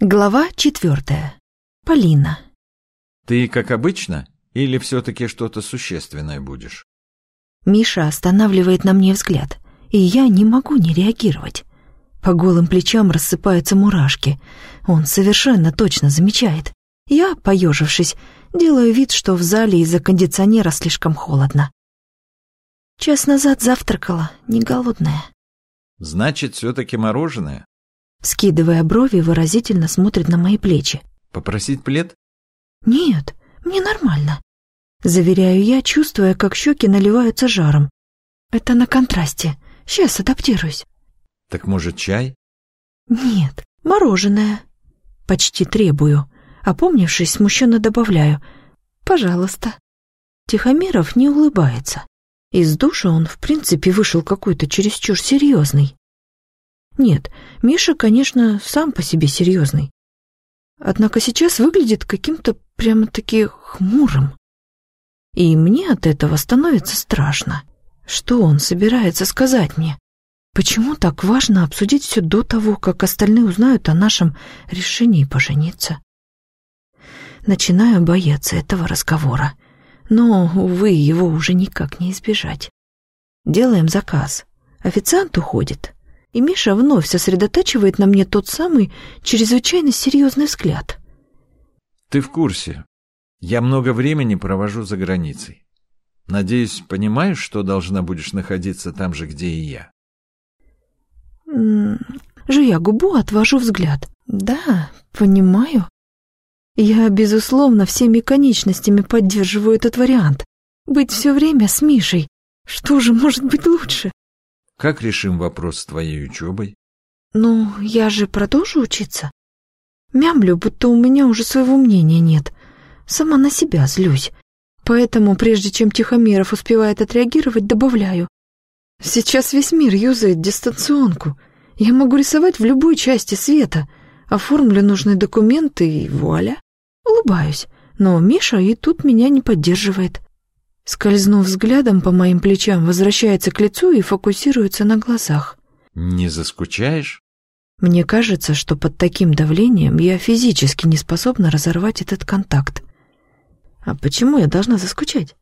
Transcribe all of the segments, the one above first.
Глава четвертая. Полина. Ты как обычно или все-таки что-то существенное будешь? Миша останавливает на мне взгляд, и я не могу не реагировать. По голым плечам рассыпаются мурашки. Он совершенно точно замечает. Я, поежившись, делаю вид, что в зале из-за кондиционера слишком холодно. Час назад завтракала, не голодная. Значит, все-таки мороженое? Скидывая брови, выразительно смотрит на мои плечи. Попросить плед? «Нет, мне нормально», — заверяю я, чувствуя, как щеки наливаются жаром. «Это на контрасте. Сейчас адаптируюсь». Так может, чай? «Нет, мороженое». Почти требую. Опомнившись, смущенно добавляю. «Пожалуйста». Тихомиров не улыбается. Из душа он, в принципе, вышел какой-то чересчур серьезный. Нет, Миша, конечно, сам по себе серьезный. Однако сейчас выглядит каким-то прямо-таки хмурым. И мне от этого становится страшно. Что он собирается сказать мне? Почему так важно обсудить все до того, как остальные узнают о нашем решении пожениться? Начинаю бояться этого разговора. Но, увы, его уже никак не избежать. Делаем заказ. Официант уходит и Миша вновь сосредотачивает на мне тот самый чрезвычайно серьезный взгляд. Ты в курсе. Я много времени провожу за границей. Надеюсь, понимаешь, что должна будешь находиться там же, где и я? Жуя губу, отвожу взгляд. Да, понимаю. Я, безусловно, всеми конечностями поддерживаю этот вариант. Быть все время с Мишей. Что же может быть лучше? Как решим вопрос с твоей учебой? Ну, я же продолжу учиться. Мямлю, будто у меня уже своего мнения нет. Сама на себя злюсь. Поэтому, прежде чем Тихомиров успевает отреагировать, добавляю. Сейчас весь мир юзает дистанционку. Я могу рисовать в любой части света. Оформлю нужные документы и вуаля. Улыбаюсь. Но Миша и тут меня не поддерживает. Скользнув взглядом по моим плечам, возвращается к лицу и фокусируется на глазах. «Не заскучаешь?» Мне кажется, что под таким давлением я физически не способна разорвать этот контакт. А почему я должна заскучать?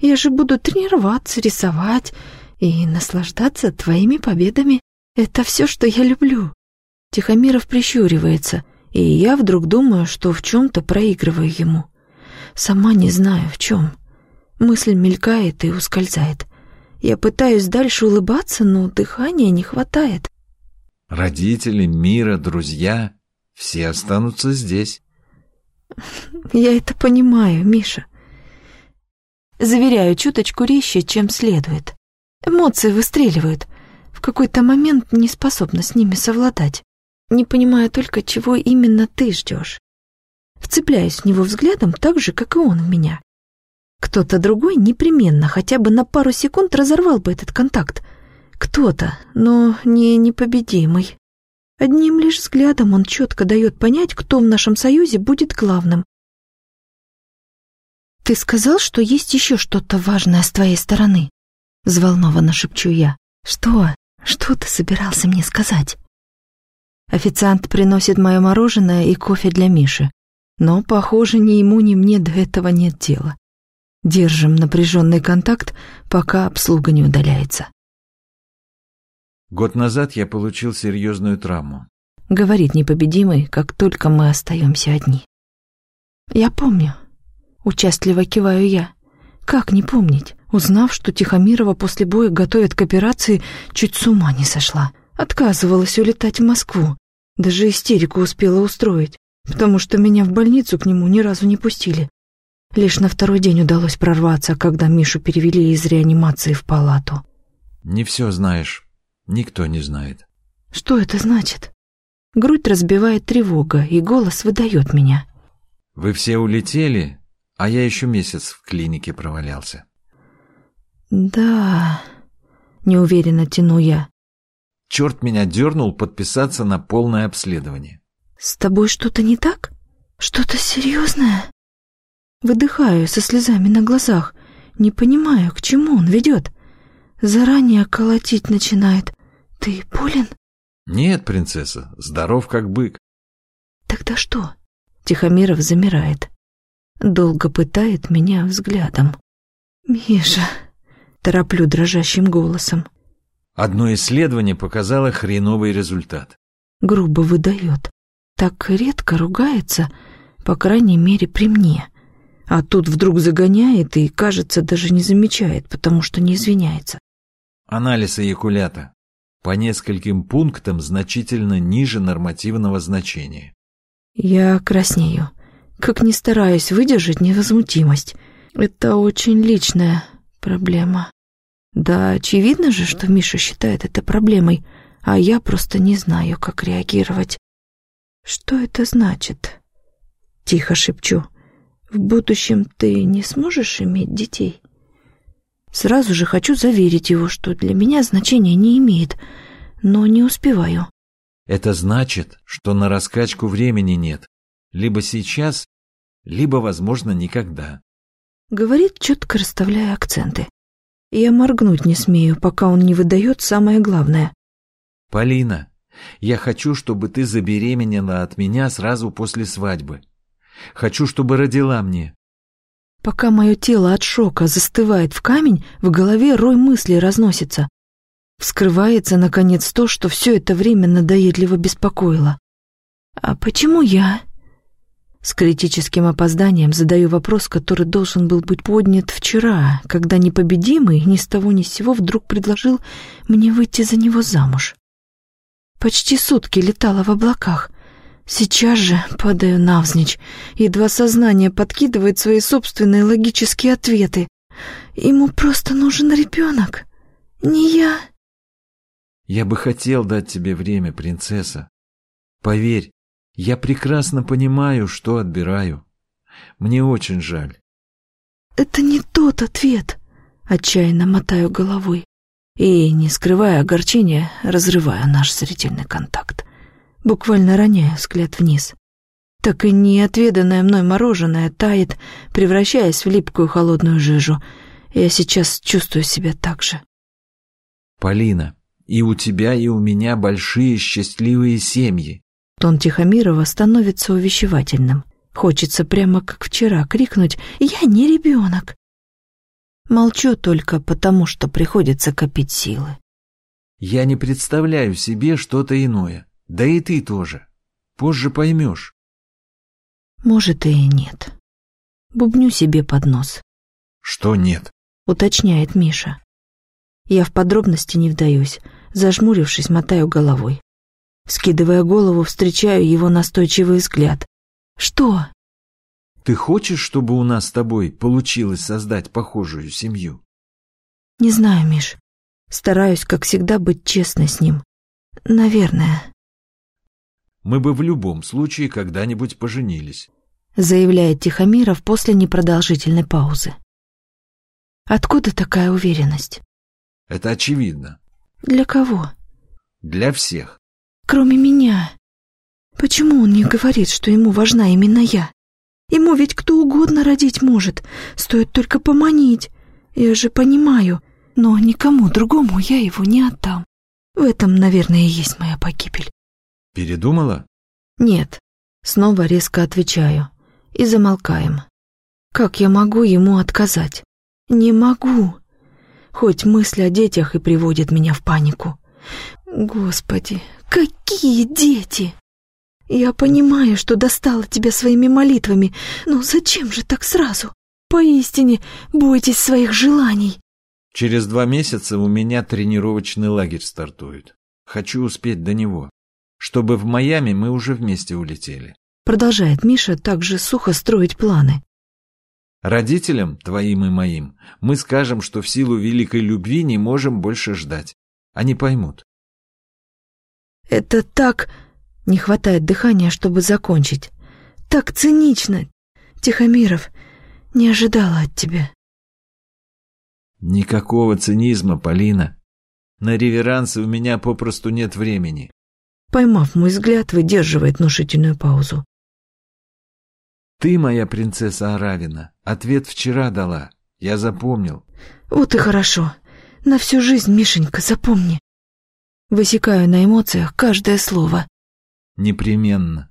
Я же буду тренироваться, рисовать и наслаждаться твоими победами. Это все, что я люблю. Тихомиров прищуривается, и я вдруг думаю, что в чем-то проигрываю ему. Сама не знаю, в чем. Мысль мелькает и ускользает. Я пытаюсь дальше улыбаться, но дыхания не хватает. Родители, Мира, друзья — все останутся здесь. Я это понимаю, Миша. Заверяю, чуточку резче, чем следует. Эмоции выстреливают. В какой-то момент не способна с ними совладать. Не понимаю только, чего именно ты ждешь. Вцепляюсь в него взглядом так же, как и он в меня. Кто-то другой непременно хотя бы на пару секунд разорвал бы этот контакт. Кто-то, но не непобедимый. Одним лишь взглядом он четко дает понять, кто в нашем союзе будет главным. «Ты сказал, что есть еще что-то важное с твоей стороны?» Взволнованно шепчу я. «Что? Что ты собирался мне сказать?» Официант приносит мое мороженое и кофе для Миши. Но, похоже, ни ему, ни мне до этого нет дела. Держим напряженный контакт, пока обслуга не удаляется. Год назад я получил серьезную травму. Говорит непобедимый, как только мы остаемся одни. Я помню. Участливо киваю я. Как не помнить? Узнав, что Тихомирова после боя готовят к операции, чуть с ума не сошла. Отказывалась улетать в Москву. Даже истерику успела устроить, потому что меня в больницу к нему ни разу не пустили. Лишь на второй день удалось прорваться, когда Мишу перевели из реанимации в палату. Не все знаешь. Никто не знает. Что это значит? Грудь разбивает тревога, и голос выдает меня. Вы все улетели, а я еще месяц в клинике провалялся. Да, неуверенно тяну я. Черт меня дернул подписаться на полное обследование. С тобой что-то не так? Что-то серьезное? Выдыхаю со слезами на глазах, не понимаю, к чему он ведет. Заранее колотить начинает. Ты болен? Нет, принцесса, здоров как бык. Тогда что? Тихомиров замирает. Долго пытает меня взглядом. «Миша!» — тороплю дрожащим голосом. Одно исследование показало хреновый результат. Грубо выдает. Так редко ругается, по крайней мере, при мне. А тут вдруг загоняет и, кажется, даже не замечает, потому что не извиняется. Анализ эякулята. По нескольким пунктам значительно ниже нормативного значения. Я краснею. Как ни стараюсь выдержать невозмутимость. Это очень личная проблема. Да, очевидно же, что Миша считает это проблемой, а я просто не знаю, как реагировать. Что это значит? Тихо шепчу. В будущем ты не сможешь иметь детей? Сразу же хочу заверить его, что для меня значения не имеет, но не успеваю. Это значит, что на раскачку времени нет. Либо сейчас, либо, возможно, никогда. Говорит, четко расставляя акценты. Я моргнуть не смею, пока он не выдает самое главное. Полина, я хочу, чтобы ты забеременела от меня сразу после свадьбы. Хочу, чтобы родила мне. Пока мое тело от шока застывает в камень, в голове рой мыслей разносится. Вскрывается, наконец, то, что все это время надоедливо беспокоило. «А почему я?» С критическим опозданием задаю вопрос, который должен был быть поднят вчера, когда непобедимый ни с того ни с сего вдруг предложил мне выйти за него замуж. Почти сутки летала в облаках. Сейчас же падаю навзничь, едва сознание подкидывает свои собственные логические ответы. Ему просто нужен ребенок, не я. Я бы хотел дать тебе время, принцесса. Поверь, я прекрасно понимаю, что отбираю. Мне очень жаль. Это не тот ответ, отчаянно мотаю головой и, не скрывая огорчения, разрываю наш зрительный контакт. Буквально роняю взгляд вниз. Так и неотведанное мной мороженое тает, превращаясь в липкую холодную жижу. Я сейчас чувствую себя так же. Полина, и у тебя, и у меня большие счастливые семьи. Тон Тихомирова становится увещевательным. Хочется прямо как вчера крикнуть «Я не ребенок!». Молчу только потому, что приходится копить силы. Я не представляю себе что-то иное. Да и ты тоже. Позже поймешь. Может, и нет. Бубню себе под нос. Что нет? Уточняет Миша. Я в подробности не вдаюсь, зажмурившись, мотаю головой. Скидывая голову, встречаю его настойчивый взгляд. «Что?» «Ты хочешь, чтобы у нас с тобой получилось создать похожую семью?» «Не знаю, Миш. Стараюсь, как всегда, быть честной с ним. Наверное». «Мы бы в любом случае когда-нибудь поженились», заявляет Тихомиров после непродолжительной паузы. «Откуда такая уверенность?» «Это очевидно. Для кого? Для всех. Кроме меня. Почему он не говорит, что ему важна именно я? Ему ведь кто угодно родить может, стоит только поманить. Я же понимаю, но никому другому я его не отдам. В этом, наверное, и есть моя погибель. Передумала? Нет. Снова резко отвечаю. И замолкаем. Как я могу ему отказать? Не могу хоть мысль о детях и приводит меня в панику. Господи, какие дети! Я понимаю, что достала тебя своими молитвами, но зачем же так сразу? Поистине, бойтесь своих желаний. Через два месяца у меня тренировочный лагерь стартует. Хочу успеть до него, чтобы в Майами мы уже вместе улетели. Продолжает Миша также сухо строить планы. Родителям, твоим и моим, мы скажем, что в силу великой любви не можем больше ждать. Они поймут. Это так... Не хватает дыхания, чтобы закончить. Так цинично. Тихомиров, не ожидала от тебя. Никакого цинизма, Полина. На реверансы у меня попросту нет времени. Поймав мой взгляд, выдерживает внушительную паузу. Ты, моя принцесса Аравина, ответ вчера дала. Я запомнил. Вот и хорошо. На всю жизнь, Мишенька, запомни. Высекаю на эмоциях каждое слово. Непременно.